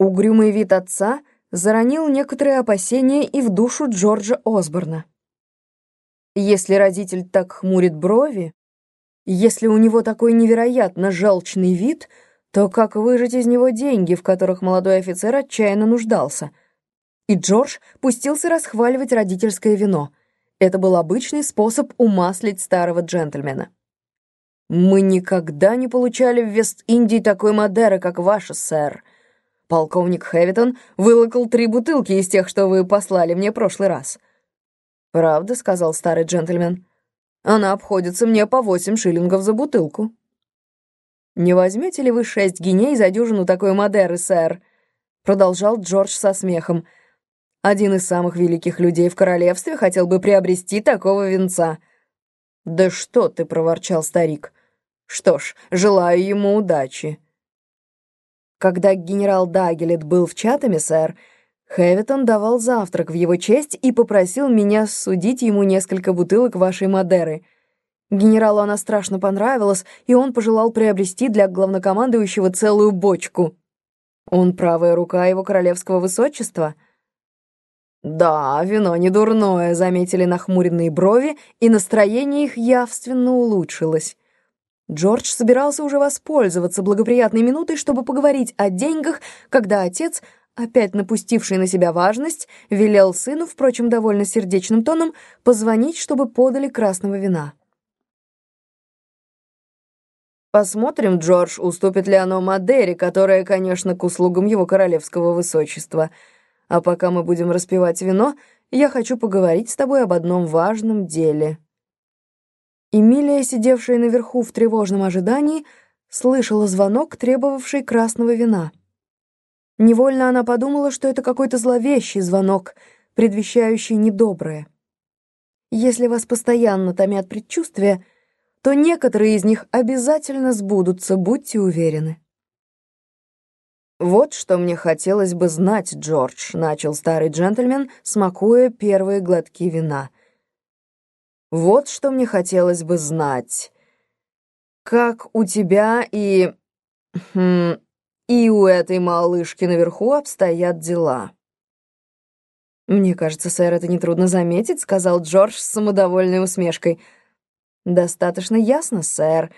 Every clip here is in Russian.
Угрюмый вид отца заронил некоторые опасения и в душу Джорджа Осборна. Если родитель так хмурит брови, если у него такой невероятно желчный вид, то как выжать из него деньги, в которых молодой офицер отчаянно нуждался? И Джордж пустился расхваливать родительское вино. Это был обычный способ умаслить старого джентльмена. «Мы никогда не получали в Вест-Индии такой Мадеры, как ваша, сэр», Полковник Хэвитон вылокал три бутылки из тех, что вы послали мне прошлый раз. «Правда», — сказал старый джентльмен. «Она обходится мне по восемь шиллингов за бутылку». «Не возьмете ли вы шесть гиней за дюжину такой Мадеры, сэр?» Продолжал Джордж со смехом. «Один из самых великих людей в королевстве хотел бы приобрести такого венца». «Да что ты!» — проворчал старик. «Что ж, желаю ему удачи». Когда генерал Дагелет был в Чатаме, сэр, Хэвитон давал завтрак в его честь и попросил меня судить ему несколько бутылок вашей Мадеры. Генералу она страшно понравилась, и он пожелал приобрести для главнокомандующего целую бочку. Он правая рука его королевского высочества. «Да, вино не дурное», — заметили нахмуренные брови, и настроение их явственно улучшилось. Джордж собирался уже воспользоваться благоприятной минутой, чтобы поговорить о деньгах, когда отец, опять напустивший на себя важность, велел сыну, впрочем, довольно сердечным тоном, позвонить, чтобы подали красного вина. «Посмотрим, Джордж, уступит ли оно Мадере, которая, конечно, к услугам его королевского высочества. А пока мы будем распивать вино, я хочу поговорить с тобой об одном важном деле». Эмилия, сидевшая наверху в тревожном ожидании, слышала звонок, требовавший красного вина. Невольно она подумала, что это какой-то зловещий звонок, предвещающий недоброе. Если вас постоянно томят предчувствия, то некоторые из них обязательно сбудутся, будьте уверены. «Вот что мне хотелось бы знать, Джордж», — начал старый джентльмен, смакуя первые глотки вина — вот что мне хотелось бы знать. Как у тебя и... Хм, и у этой малышки наверху обстоят дела?» «Мне кажется, сэр, это нетрудно заметить», — сказал Джордж с самодовольной усмешкой. «Достаточно ясно, сэр.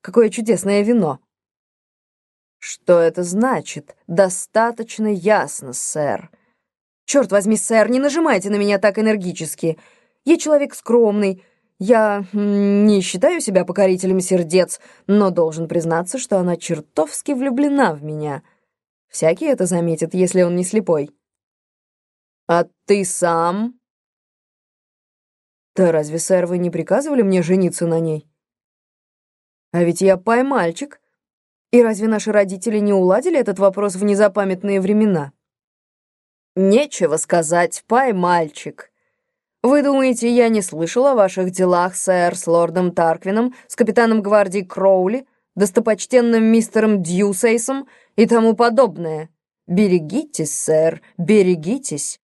Какое чудесное вино». «Что это значит? Достаточно ясно, сэр». «Черт возьми, сэр, не нажимайте на меня так энергически. Я человек скромный. Я не считаю себя покорителем сердец, но должен признаться, что она чертовски влюблена в меня. Всякий это заметит, если он не слепой. А ты сам? Да разве, сэр, вы не приказывали мне жениться на ней? А ведь я пай-мальчик. И разве наши родители не уладили этот вопрос в незапамятные времена? Нечего сказать, пай-мальчик. «Вы думаете, я не слышал о ваших делах, сэр, с лордом Тарквином, с капитаном гвардии Кроули, достопочтенным мистером Дьюсейсом и тому подобное? Берегитесь, сэр, берегитесь.